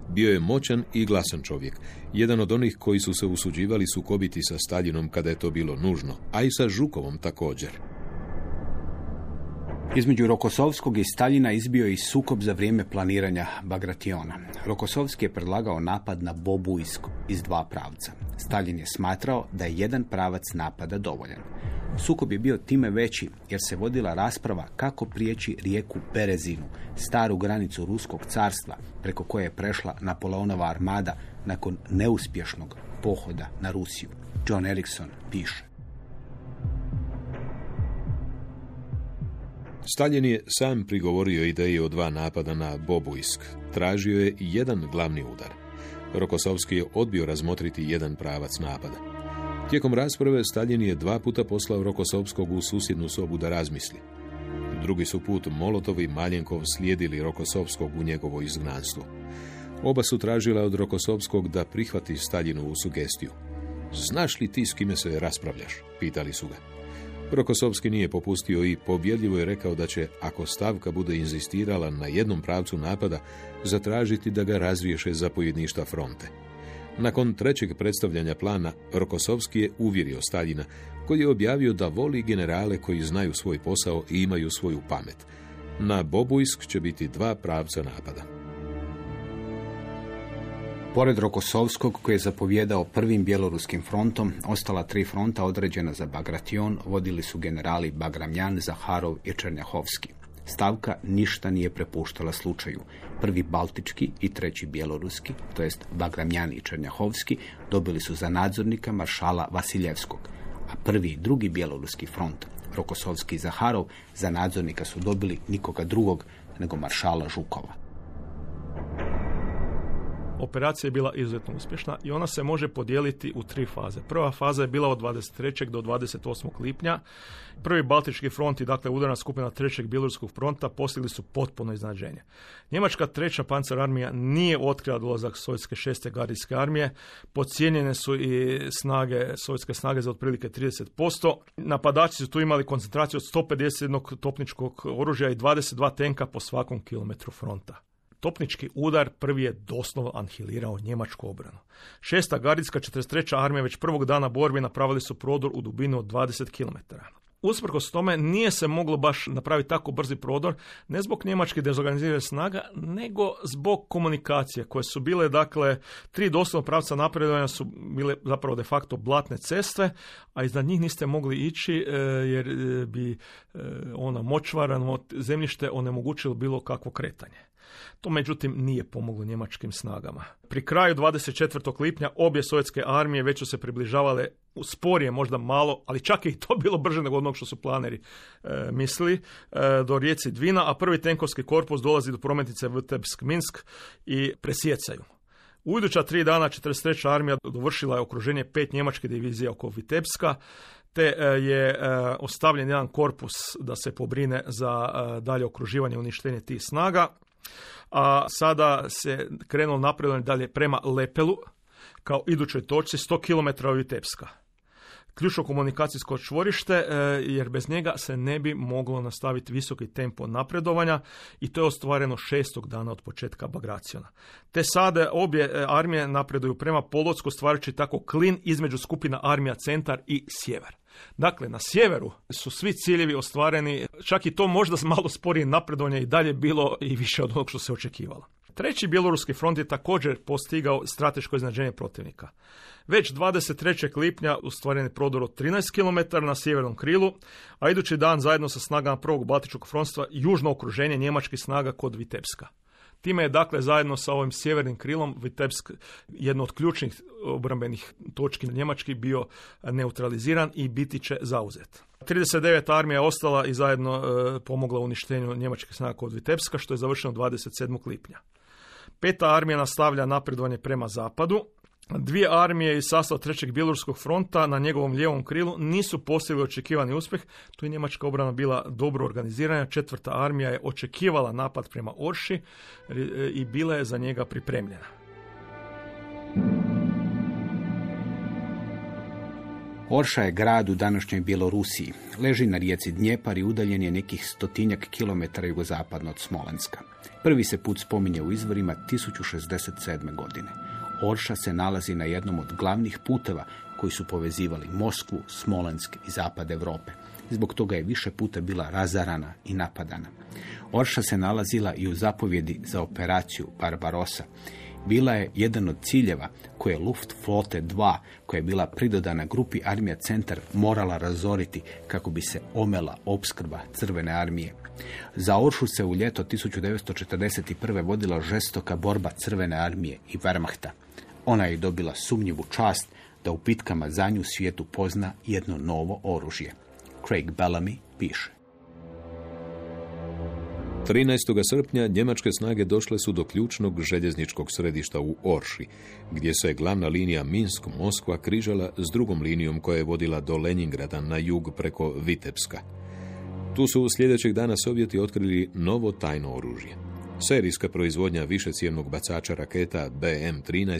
Bio je moćan i glasan čovjek, jedan od onih koji su se usuđivali sukobiti sa Staljinom kada je to bilo nužno, a i sa Žukovom također. Između Rokosovskog i Staljina izbio i sukob za vrijeme planiranja Bagrationa. Rokosovski je predlagao napad na Bobuisk iz dva pravca. Stalin je smatrao da je jedan pravac napada dovoljan. Sukob je bio time veći jer se vodila rasprava kako prijeći rijeku Berezinu, staru granicu Ruskog carstva, preko koje je prešla Napoleonova armada nakon neuspješnog pohoda na Rusiju. John Erickson piše. Stalin je sam prigovorio ideji o dva napada na Bobuisk. Tražio je jedan glavni udar. Rokosovski je odbio razmotriti jedan pravac napada. Tijekom rasprave Stalin je dva puta poslao Rokosovskog u susjednu sobu da razmisli. Drugi su put Molotov i Maljenkov slijedili Rokosovskog u njegovo izgnanstvo. Oba su tražila od Rokosovskog da prihvati Staljinovu sugestiju. Znaš li ti s kime se raspravljaš? Pitali su ga. Rokosovski nije popustio i pobjedljivo je rekao da će, ako stavka bude inzistirala na jednom pravcu napada, zatražiti da ga razriješe zapovjedništva fronte. Nakon trećeg predstavljanja plana, Rokosovski je uvjerio Staljina, koji je objavio da voli generale koji znaju svoj posao i imaju svoju pamet. Na Bobujsk će biti dva pravca napada. Pored Rokosovskog, koji je zapovjedao prvim bjeloruskim frontom, ostala tri fronta određena za Bagration vodili su generali Bagramjan, Zaharov i Černjahovski. Stavka ništa nije prepuštala slučaju. Prvi Baltički i treći Bjeloruski, to jest Bagramjan i Černjahovski, dobili su za nadzornika maršala Vasiljevskog, a prvi i drugi Bjeloruski front, Rokosovski i Zaharov, za nadzornika su dobili nikoga drugog nego maršala Žukova. Operacija je bila izuzetno uspješna i ona se može podijeliti u tri faze. Prva faza je bila od 23. do 28. lipnja. Prvi Baltički front i dakle udarna skupina trećeg Bilorskog fronta postigli su potpuno iznađenje. Njemačka treća pancer armija nije otkrila dolazak Sovjetske šeste gardijske armije. Podcijenjene su i snage, Sovjetske snage za otprilike 30%. Napadači su tu imali koncentraciju od 151 topničkog oružja i 22 tenka po svakom kilometru fronta. Topnički udar prvi je doslovno anhilirao njemačku obranu. Šesta gardijska 43. armija već prvog dana borbe napravili su prodor u dubinu od 20 km. Usprkos tome nije se moglo baš napraviti tako brzi prodor, ne zbog njemačke dezorganizirane snaga, nego zbog komunikacije koje su bile, dakle, tri doslovno pravca napredovanja su bile zapravo de facto blatne ceste, a iznad njih niste mogli ići e, jer e, bi e, ona močvarano zemljište onemogućilo bilo kakvo kretanje. To međutim nije pomoglo njemačkim snagama. Pri kraju 24. lipnja obje sovjetske armije već su se približavale sporije možda malo, ali čak i to bilo brže nego onog što su planeri e, mislili, e, do rijeci Dvina, a prvi tenkovski korpus dolazi do prometnice Vtebsk-Minsk i presjecaju. U iduća tri dana 43. armija dovršila je okruženje pet njemačkih divizija oko Vitebska, te e, je e, ostavljen jedan korpus da se pobrine za e, dalje okruživanje i uništenje tih snaga. A sada se krenulo napredovanje dalje prema Lepelu, kao idućoj točci 100 km od Vitebska ključno komunikacijsko čvorište, e, jer bez njega se ne bi moglo nastaviti visoki tempo napredovanja i to je ostvareno šestog dana od početka Bagraciona. Te sada obje e, armije napreduju prema Polocku, stvarajući tako klin između skupina armija Centar i Sjever. Dakle, na sjeveru su svi ciljevi ostvareni, čak i to možda malo sporije napredovanje i dalje bilo i više od onog što se očekivalo. Treći bjeloruski front je također postigao strateško iznađenje protivnika. Već 23. lipnja ostvaren je prodor od 13 km na sjevernom krilu, a idući dan zajedno sa snagama prvog Baltičkog frontstva južno okruženje njemačkih snaga kod Vitebska. Time je dakle zajedno sa ovim sjevernim krilom Vitebsk jedno od ključnih obrambenih točki Njemački bio neutraliziran i biti će zauzet. 39. armija je ostala i zajedno e, pomogla uništenju njemačkih snaga kod Vitebska što je završeno 27. lipnja. Peta armija nastavlja napredovanje prema zapadu, Dvije armije iz sastava trećeg bjelorskog fronta na njegovom lijevom krilu nisu postigli očekivani uspjeh. Tu je njemačka obrana bila dobro organizirana. Četvrta armija je očekivala napad prema Orši i bila je za njega pripremljena. Orša je grad u današnjoj Bjelorusiji. Leži na rijeci Dnjepar i udaljen je nekih stotinjak kilometara jugozapadno od Smolenska. Prvi se put spominje u izvorima 1067. godine. Orša se nalazi na jednom od glavnih puteva koji su povezivali Moskvu, Smolensk i zapad Europe. Zbog toga je više puta bila razarana i napadana. Orša se nalazila i u zapovjedi za operaciju Barbarossa. Bila je jedan od ciljeva koje je Luftflotte 2, koja je bila pridodana grupi armija Centar, morala razoriti kako bi se omela opskrba crvene armije. Za Oršu se u ljeto 1941. vodila žestoka borba crvene armije i Wehrmachta. Ona je dobila sumnjivu čast da u pitkama za nju svijetu pozna jedno novo oružje. Craig Bellamy piše. 13. srpnja njemačke snage došle su do ključnog željezničkog središta u Orši, gdje se glavna linija Minsk-Moskva križala s drugom linijom koja je vodila do Leningrada na jug preko Vitebska. Tu su sljedećeg dana Sovjeti otkrili novo tajno oružje. Serijska proizvodnja višecijenog bacača raketa BM-13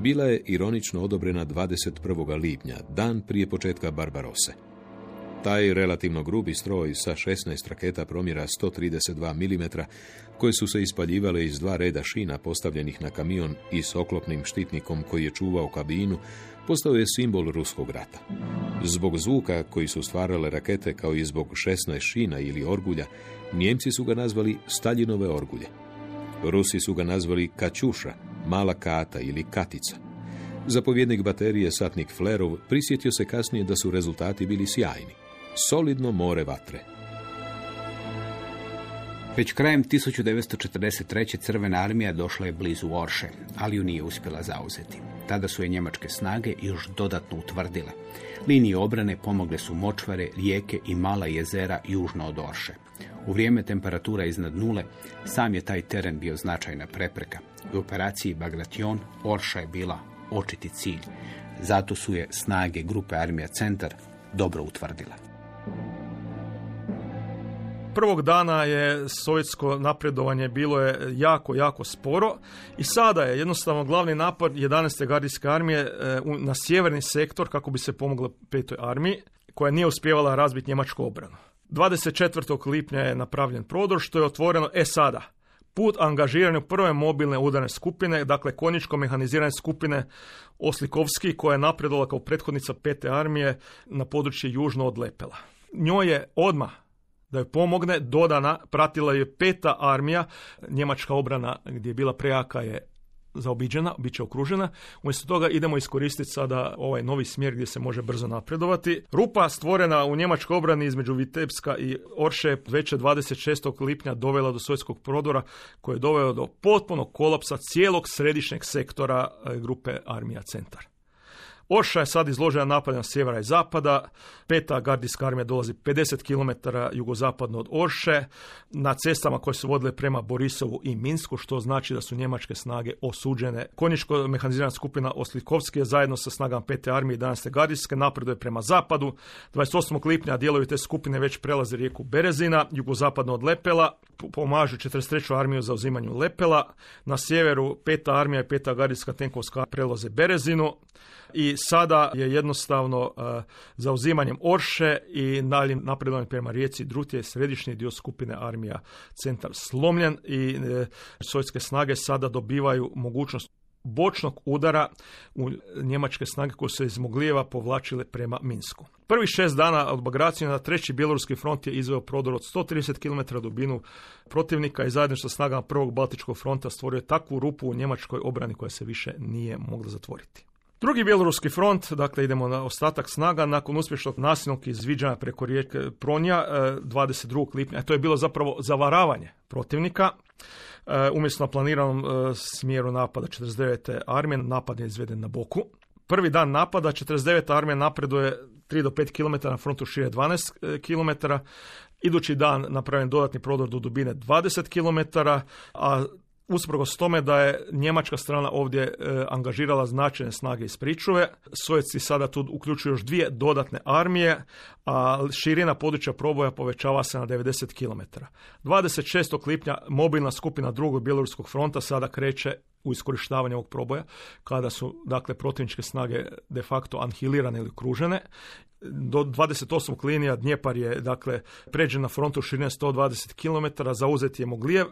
bila je ironično odobrena 21. lipnja, dan prije početka Barbarose. Taj relativno grubi stroj sa 16 raketa promjera 132 mm, koje su se ispaljivale iz dva reda šina postavljenih na kamion i s oklopnim štitnikom koji je čuvao kabinu, postao je simbol ruskog rata. Zbog zvuka koji su stvarale rakete kao i zbog 16 šina ili orgulja, Njemci su ga nazvali Staljinove orgulje. Rusi su ga nazvali Kaćuša, mala kata ili katica. Zapovjednik baterije satnik Flerov prisjetio se kasnije da su rezultati bili sjajni. Solidno more vatre. Već krajem 1943. crvena armija došla je blizu Orše, ali ju nije uspjela zauzeti. Tada su je njemačke snage još dodatno utvrdile. Linije obrane pomogle su močvare, rijeke i mala jezera južno od Orše. U vrijeme temperatura iznad nule, sam je taj teren bio značajna prepreka. U operaciji Bagration Orša je bila očiti cilj. Zato su je snage grupe Armija Centar dobro utvrdila. Prvog dana je sovjetsko napredovanje bilo je jako, jako sporo i sada je jednostavno glavni napor 11. gardijske armije e, na sjeverni sektor kako bi se pomogla petoj armiji koja nije uspjevala razbiti njemačku obranu. 24. lipnja je napravljen prodor što je otvoreno e sada. Put angažiranju prve mobilne udarne skupine, dakle konjičko mehanizirane skupine Oslikovski koja je napredovala kao prethodnica pete armije na područje južno od Lepela. Njoj je odmah da joj pomogne dodana, pratila je peta armija, njemačka obrana gdje je bila prejaka je zaobiđena, bit će okružena. Umjesto toga idemo iskoristiti sada ovaj novi smjer gdje se može brzo napredovati. Rupa stvorena u njemačkoj obrani između Vitebska i Orše već je 26. lipnja dovela do sovjetskog prodora koji je doveo do potpunog kolapsa cijelog središnjeg sektora e, grupe Armija Centar. Orša je sad izložena napadima sjevera i zapada. Peta gardijska armija dolazi 50 km jugozapadno od Orše na cestama koje su vodile prema Borisovu i Minsku, što znači da su njemačke snage osuđene. Konjičko mehanizirana skupina Oslikovski je zajedno sa snagama pete armije i 11. gardijske napreduje prema zapadu. 28. lipnja dijelovi te skupine već prelaze rijeku Berezina, jugozapadno od Lepela, pomažu 43. armiju za uzimanju Lepela. Na sjeveru peta armija i peta gardijska tenkovska prelaze Berezinu i sada je jednostavno uh, zauzimanjem Orše i daljim napredovanjem prema rijeci Drutje središnji dio skupine armija centar slomljen i uh, sovjetske snage sada dobivaju mogućnost bočnog udara u njemačke snage koje se iz Moglijeva povlačile prema Minsku. Prvi šest dana od Bagracije na treći bjeloruski front je izveo prodor od 130 km dubinu protivnika i zajedno sa snagama prvog Baltičkog fronta stvorio takvu rupu u njemačkoj obrani koja se više nije mogla zatvoriti. Drugi bjeloruski front, dakle idemo na ostatak snaga, nakon uspješnog nasilnog izviđanja preko rijeke Pronja 22. lipnja, to je bilo zapravo zavaravanje protivnika, e, umjesto na planiranom e, smjeru napada 49. armije, napad je izveden na boku. Prvi dan napada 49. armija napreduje 3 do 5 km, na frontu šire 12 km, Idući dan napravljen dodatni prodor do dubine 20 km, a usprkos tome da je njemačka strana ovdje e, angažirala značajne snage iz pričuve. Sovjetski sada tu uključuju još dvije dodatne armije, a širina područja proboja povećava se na 90 km. 26. lipnja mobilna skupina drugog bjeloruskog fronta sada kreće u iskorištavanje ovog proboja, kada su dakle protivničke snage de facto anhilirane ili kružene. Do 28. linija Dnjepar je dakle pređen na frontu širine 120 km, zauzet je Moglijev,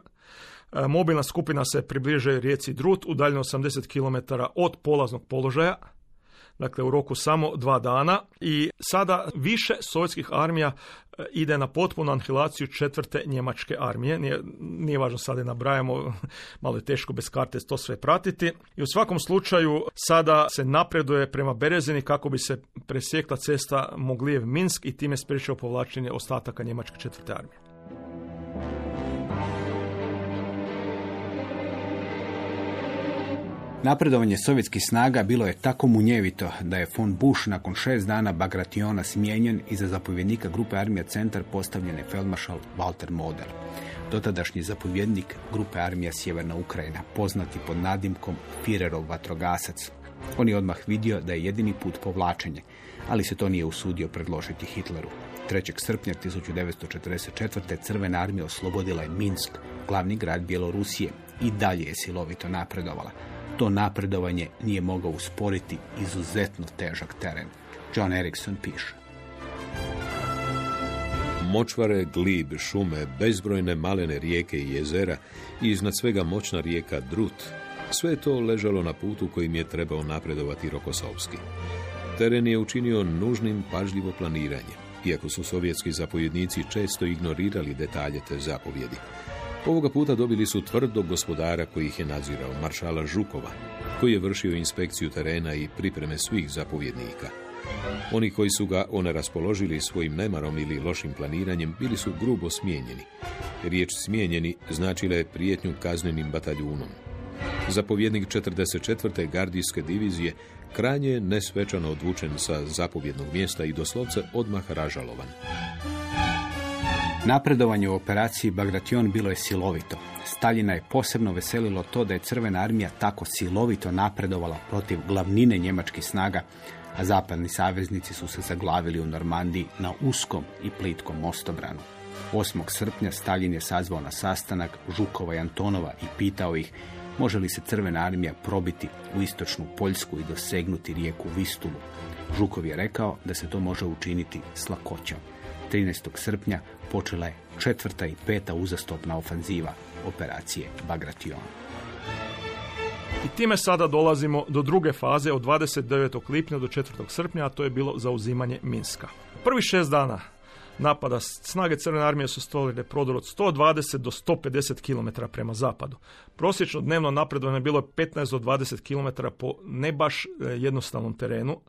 mobilna skupina se približuje rijeci Drut, udaljeno 80 km od polaznog položaja, dakle u roku samo dva dana i sada više sovjetskih armija e, ide na potpunu anihilaciju četvrte njemačke armije. Nije, nije važno sada nabrajamo, malo je teško bez karte to sve pratiti. I u svakom slučaju sada se napreduje prema Berezini kako bi se presjekla cesta Moglijev-Minsk i time spriječio povlačenje ostataka njemačke četvrte armije. Napredovanje sovjetskih snaga bilo je tako munjevito da je von Bush nakon šest dana Bagrationa smijenjen i za zapovjednika grupe armija Centar postavljen je feldmaršal Walter Model. Dotadašnji zapovjednik grupe armija Sjeverna Ukrajina, poznati pod nadimkom Firerov vatrogasac. On je odmah vidio da je jedini put povlačenje, ali se to nije usudio predložiti Hitleru. 3. srpnja 1944. Crvena armija oslobodila je Minsk, glavni grad Bjelorusije, i dalje je silovito napredovala to napredovanje nije mogao usporiti izuzetno težak teren. John Erickson piše. Močvare, glib, šume, bezbrojne malene rijeke i jezera i iznad svega moćna rijeka Drut, sve to ležalo na putu kojim je trebao napredovati Rokosovski. Teren je učinio nužnim pažljivo planiranje, iako su sovjetski zapovjednici često ignorirali detalje te zapovjedi. Ovoga puta dobili su tvrdog gospodara koji ih je nadzirao, maršala Žukova, koji je vršio inspekciju terena i pripreme svih zapovjednika. Oni koji su ga one raspoložili svojim nemarom ili lošim planiranjem bili su grubo smijenjeni. Riječ smijenjeni značila je prijetnju kaznenim bataljunom. Zapovjednik 44. gardijske divizije krajnje je nesvečano odvučen sa zapovjednog mjesta i doslovce odmah ražalovan. Napredovanje u operaciji Bagration bilo je silovito. Staljina je posebno veselilo to da je Crvena armija tako silovito napredovala protiv glavnine njemačkih snaga, a zapadni saveznici su se zaglavili u Normandiji na uskom i plitkom mostobranu. 8. srpnja Stalin je sazvao na sastanak Žukova i Antonova i pitao ih može li se Crvena armija probiti u istočnu Poljsku i dosegnuti rijeku Vistulu. Žukov je rekao da se to može učiniti s lakoćom. 13. srpnja počela je četvrta i peta uzastopna ofanziva operacije Bagration. I time sada dolazimo do druge faze od 29. lipnja do 4. srpnja, a to je bilo zauzimanje Minska. Prvi šest dana napada snage Crvene armije su stvorile prodor od 120 do 150 km prema zapadu. Prosječno dnevno napredovanje je bilo 15 do 20 km po ne baš e, jednostavnom terenu.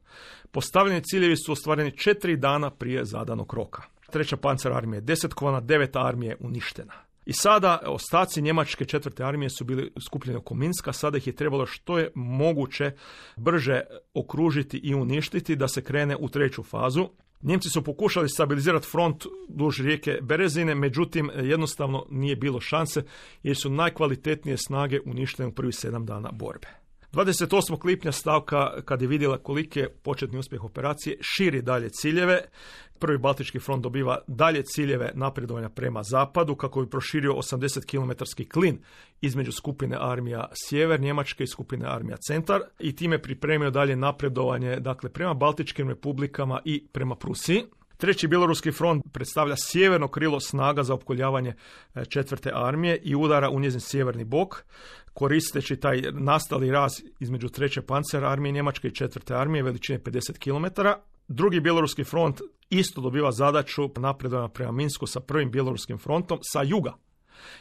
Postavljeni ciljevi su ostvareni četiri dana prije zadanog roka. Treća pancer armija je desetkovana, deveta armija je uništena. I sada ostaci njemačke četvrte armije su bili skupljeni oko Minska, sada ih je trebalo što je moguće brže okružiti i uništiti da se krene u treću fazu. Njemci su pokušali stabilizirati front duž rijeke Berezine, međutim jednostavno nije bilo šanse jer su najkvalitetnije snage uništene u prvih sedam dana borbe. 28. lipnja stavka, kad je vidjela koliki je početni uspjeh operacije, širi dalje ciljeve. Prvi Baltički front dobiva dalje ciljeve napredovanja prema zapadu, kako bi proširio 80 km klin između skupine armija Sjever Njemačke i skupine armija Centar i time pripremio dalje napredovanje dakle, prema Baltičkim republikama i prema Prusiji. Treći bjeloruski front predstavlja sjeverno krilo snaga za opkoljavanje e, četvrte armije i udara u njezin sjeverni bok, koristeći taj nastali raz između treće pancer armije Njemačke i četvrte armije veličine 50 km. Drugi bjeloruski front isto dobiva zadaću napredovanja prema Minsku sa prvim bjeloruskim frontom sa juga.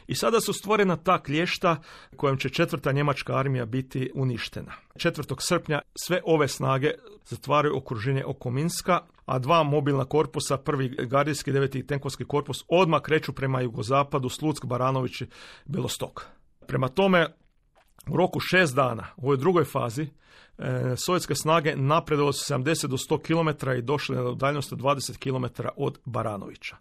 I sada su stvorena ta klješta kojom će četvrta njemačka armija biti uništena. 4. srpnja sve ove snage zatvaraju okruženje oko Minska, a dva mobilna korpusa, prvi gardijski, deveti tenkovski korpus, odmah kreću prema jugozapadu, Sluck, Baranović i Belostok. Prema tome, u roku šest dana, u ovoj drugoj fazi, e, sovjetske snage napredovale su 70 do 100 km i došle na udaljenost 20 km od Baranovića.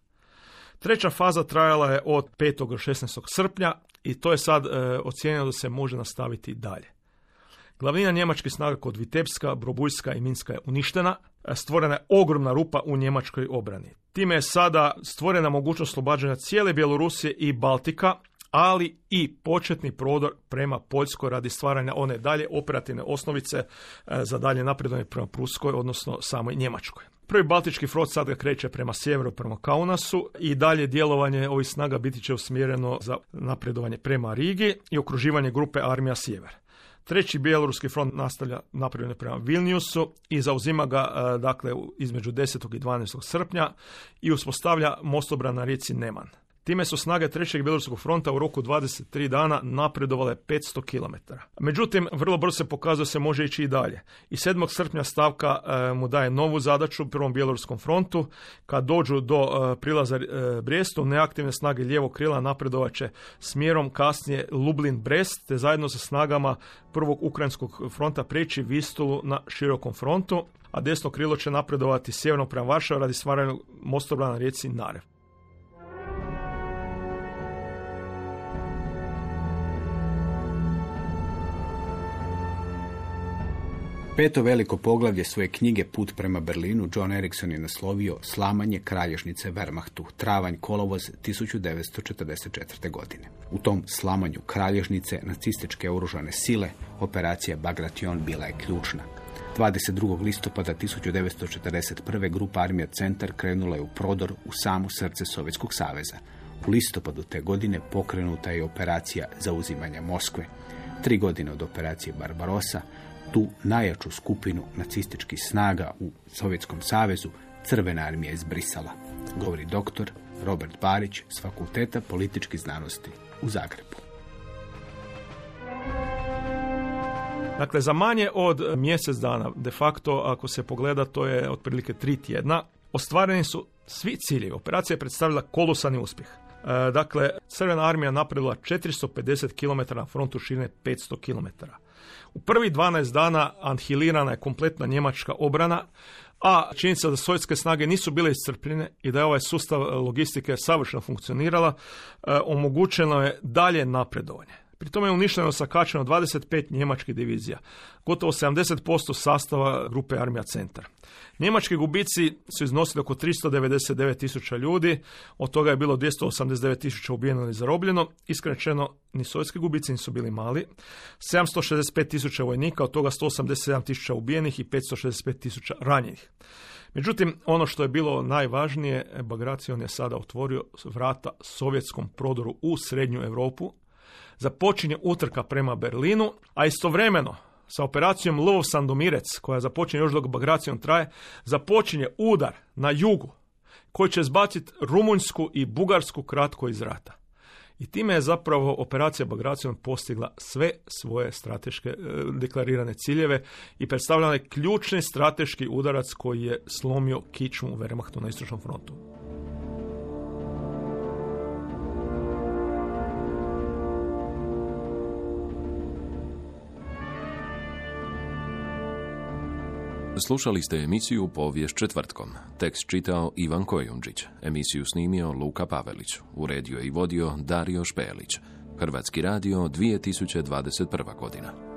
Treća faza trajala je od 5. do 16. srpnja i to je sad e, ocijenjeno da se može nastaviti dalje. Glavnina njemačkih snaga kod Vitebska, Brobujska i Minska je uništena, stvorena je ogromna rupa u njemačkoj obrani. Time je sada stvorena mogućnost oslobađanja cijele Bjelorusije i Baltika, ali i početni prodor prema Poljskoj radi stvaranja one dalje operativne osnovice e, za dalje napredovanje prema Pruskoj, odnosno samoj Njemačkoj. Prvi Baltički front sada kreće prema sjeveru, prema Kaunasu i dalje djelovanje ovih snaga biti će usmjereno za napredovanje prema Rigi i okruživanje grupe Armija Sjever. Treći bjeloruski front nastavlja napredovanje prema Vilniusu i zauzima ga e, dakle između 10. i 12. srpnja i uspostavlja mostobran na rijeci Neman. Time su snage trećeg bjelorusskog fronta u roku 23 dana napredovale 500 km. Međutim, vrlo brzo se pokazuje se može ići i dalje. I 7. srpnja stavka e, mu daje novu zadaću u prvom bjeloruskom frontu. Kad dođu do e, prilaza e, Brijestu, neaktivne snage lijevog krila napredovat će smjerom kasnije Lublin-Brest, te zajedno sa snagama prvog ukrajinskog fronta preći Vistulu na širokom frontu, a desno krilo će napredovati sjeverno prema Varšava radi stvaranja mostobra na rijeci Narev. Peto veliko poglavlje svoje knjige Put prema Berlinu John Erickson je naslovio Slamanje kralježnice Wehrmachtu, travanj kolovoz 1944. godine. U tom slamanju kralježnice nacističke oružane sile operacija Bagration bila je ključna. 22. listopada 1941. grupa armija Centar krenula je u prodor u samu srce Sovjetskog saveza. U listopadu te godine pokrenuta je operacija zauzimanja Moskve. Tri godine od operacije Barbarosa tu najjaču skupinu nacističkih snaga u Sovjetskom savezu Crvena armija izbrisala, govori doktor Robert Barić s Fakulteta političkih znanosti u Zagrebu. Dakle, za manje od mjesec dana, de facto, ako se pogleda, to je otprilike tri tjedna, ostvareni su svi ciljevi. Operacija je predstavila kolosani uspjeh. E, dakle, Crvena armija napravila 450 km na frontu širine 500 km. U prvi 12 dana anhilirana je kompletna njemačka obrana, a činjenica da sovjetske snage nisu bile iscrpljene i da je ovaj sustav logistike savršeno funkcionirala, e, omogućeno je dalje napredovanje. Pri tome je uništeno sakačeno 25 njemačkih divizija, gotovo 70% sastava grupe Armija Centar. Njemački gubici su iznosili oko 399 tisuća ljudi, od toga je bilo 289 tisuća ubijeno i zarobljeno. Iskreno, ni sovjetski gubici nisu bili mali. 765 tisuća vojnika, od toga 187 tisuća ubijenih i 565 tisuća ranjenih. Međutim, ono što je bilo najvažnije, Bagracion je sada otvorio vrata sovjetskom prodoru u srednju Europu, započinje utrka prema Berlinu, a istovremeno sa operacijom Lvov Sandomirec, koja započinje još dok Bagracion traje, započinje udar na jugu, koji će zbaciti Rumunjsku i Bugarsku kratko iz rata. I time je zapravo operacija Bagracion postigla sve svoje strateške e, deklarirane ciljeve i predstavljala je ključni strateški udarac koji je slomio kičmu Wehrmachtu na istočnom frontu. Slušali ste emisiju Povijest četvrtkom. Tekst čitao Ivan Kojundžić. Emisiju snimio Luka Pavelić. Uredio i vodio Dario Špelić. Hrvatski radio 2021. godina.